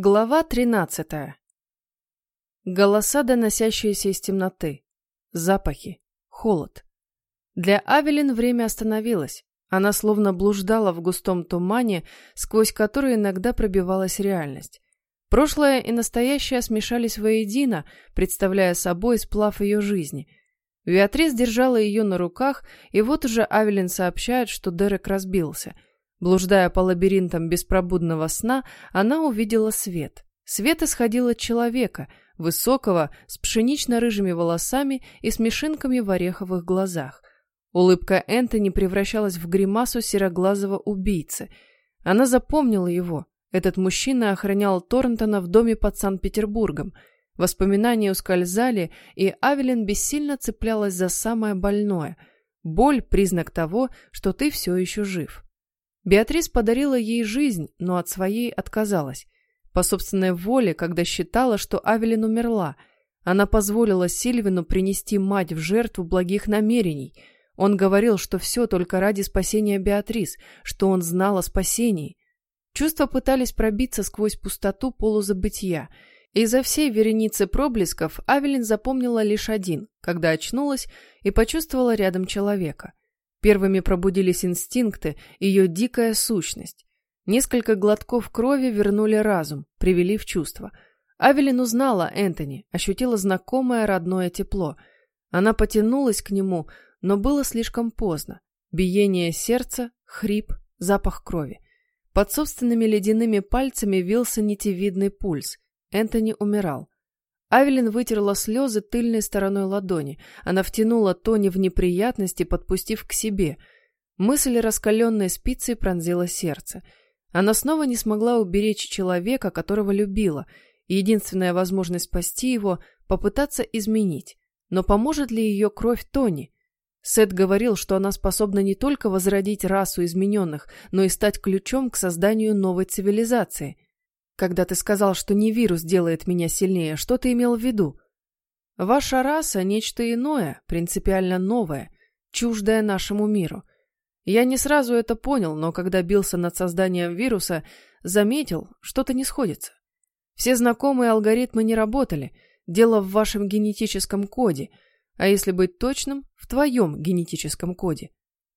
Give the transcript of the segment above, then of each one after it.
Глава 13. Голоса, доносящиеся из темноты. Запахи. Холод. Для Авелин время остановилось. Она словно блуждала в густом тумане, сквозь который иногда пробивалась реальность. Прошлое и настоящее смешались воедино, представляя собой сплав ее жизни. Виатрис держала ее на руках, и вот уже Авелин сообщает, что Дерек разбился – Блуждая по лабиринтам беспробудного сна, она увидела свет. Свет исходил от человека, высокого, с пшенично-рыжими волосами и смешинками в ореховых глазах. Улыбка Энтони превращалась в гримасу сероглазого убийцы. Она запомнила его. Этот мужчина охранял Торнтона в доме под Санкт-Петербургом. Воспоминания ускользали, и Авелин бессильно цеплялась за самое больное. Боль – признак того, что ты все еще жив. Беатрис подарила ей жизнь, но от своей отказалась. По собственной воле, когда считала, что Авелин умерла, она позволила Сильвину принести мать в жертву благих намерений. Он говорил, что все только ради спасения Беатрис, что он знал о спасении. Чувства пытались пробиться сквозь пустоту полузабытия. Из-за всей вереницы проблесков Авелин запомнила лишь один, когда очнулась и почувствовала рядом человека. Первыми пробудились инстинкты, ее дикая сущность. Несколько глотков крови вернули разум, привели в чувство. Авелин узнала Энтони, ощутила знакомое родное тепло. Она потянулась к нему, но было слишком поздно. Биение сердца, хрип, запах крови. Под собственными ледяными пальцами вился нитевидный пульс. Энтони умирал. Авелин вытерла слезы тыльной стороной ладони. Она втянула Тони в неприятности, подпустив к себе. Мысль раскаленной спицей пронзила сердце. Она снова не смогла уберечь человека, которого любила. Единственная возможность спасти его — попытаться изменить. Но поможет ли ее кровь Тони? Сет говорил, что она способна не только возродить расу измененных, но и стать ключом к созданию новой цивилизации — когда ты сказал, что не вирус делает меня сильнее, что ты имел в виду? Ваша раса — нечто иное, принципиально новое, чуждое нашему миру. Я не сразу это понял, но когда бился над созданием вируса, заметил, что-то не сходится. Все знакомые алгоритмы не работали, дело в вашем генетическом коде, а если быть точным, в твоем генетическом коде.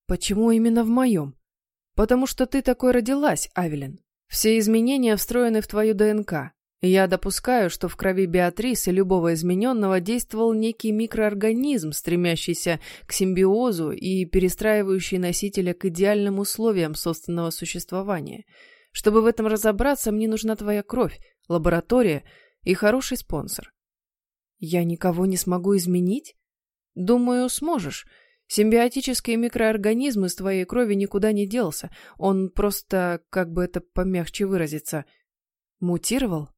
Почему именно в моем? Потому что ты такой родилась, Авелин. Все изменения встроены в твою ДНК. Я допускаю, что в крови Беатрисы любого измененного действовал некий микроорганизм, стремящийся к симбиозу и перестраивающий носителя к идеальным условиям собственного существования. Чтобы в этом разобраться, мне нужна твоя кровь, лаборатория и хороший спонсор. Я никого не смогу изменить? Думаю, сможешь. Симбиотический микроорганизм из твоей крови никуда не делся. Он просто, как бы это помягче выразиться, мутировал?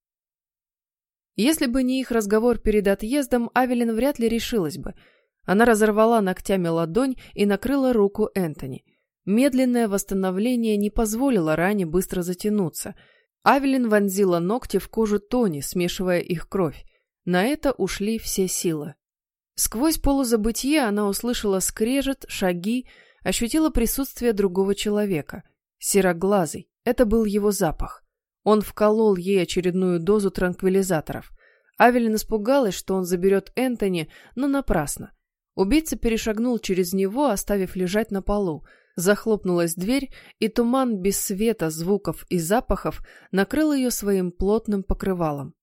Если бы не их разговор перед отъездом, Авелин вряд ли решилась бы. Она разорвала ногтями ладонь и накрыла руку Энтони. Медленное восстановление не позволило ране быстро затянуться. Авелин вонзила ногти в кожу Тони, смешивая их кровь. На это ушли все силы. Сквозь полузабытие она услышала скрежет, шаги, ощутила присутствие другого человека. Сероглазый. Это был его запах. Он вколол ей очередную дозу транквилизаторов. Авелин испугалась, что он заберет Энтони, но напрасно. Убийца перешагнул через него, оставив лежать на полу. Захлопнулась дверь, и туман без света, звуков и запахов накрыл ее своим плотным покрывалом.